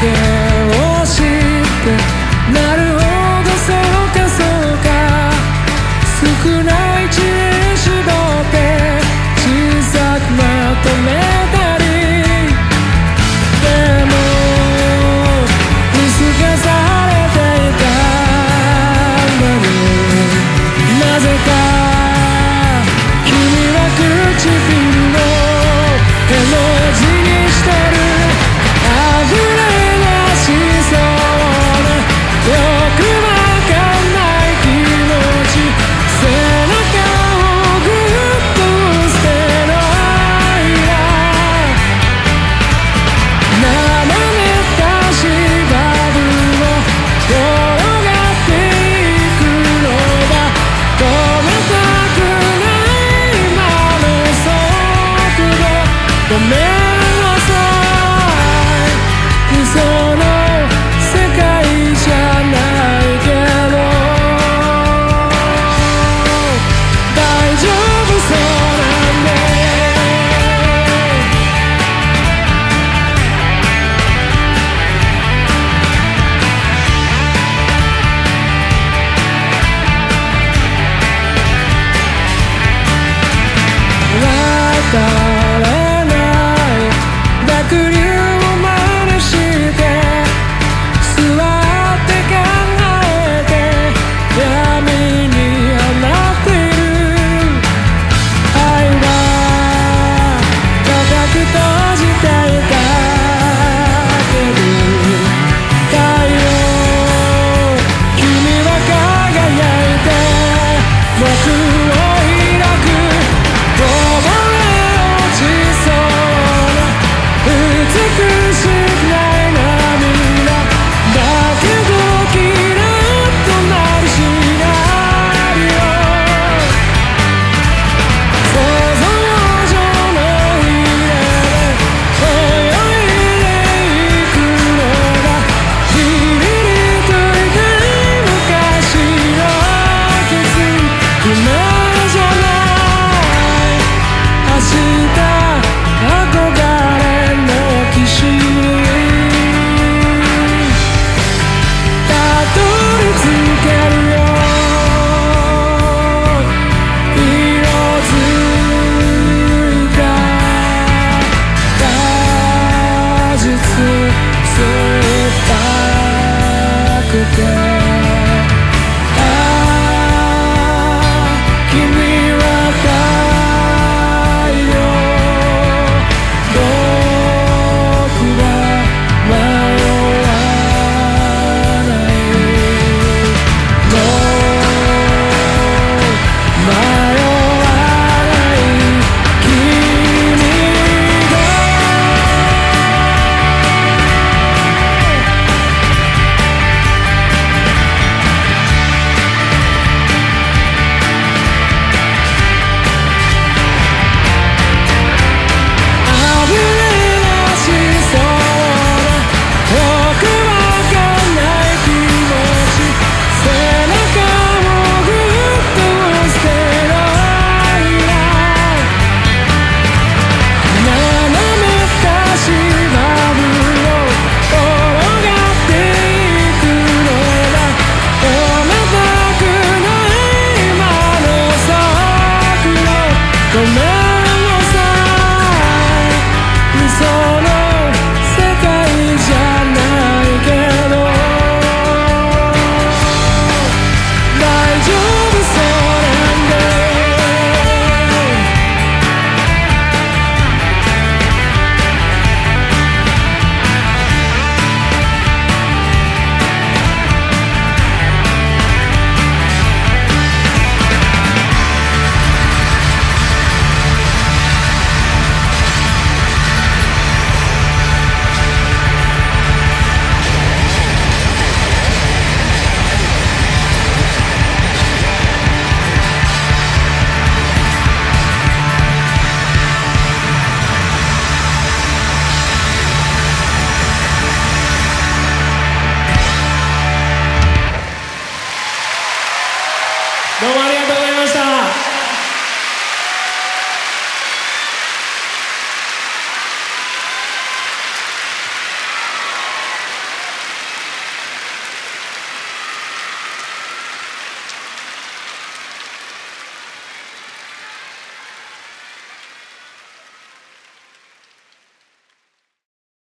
girl. 実酸っぱくて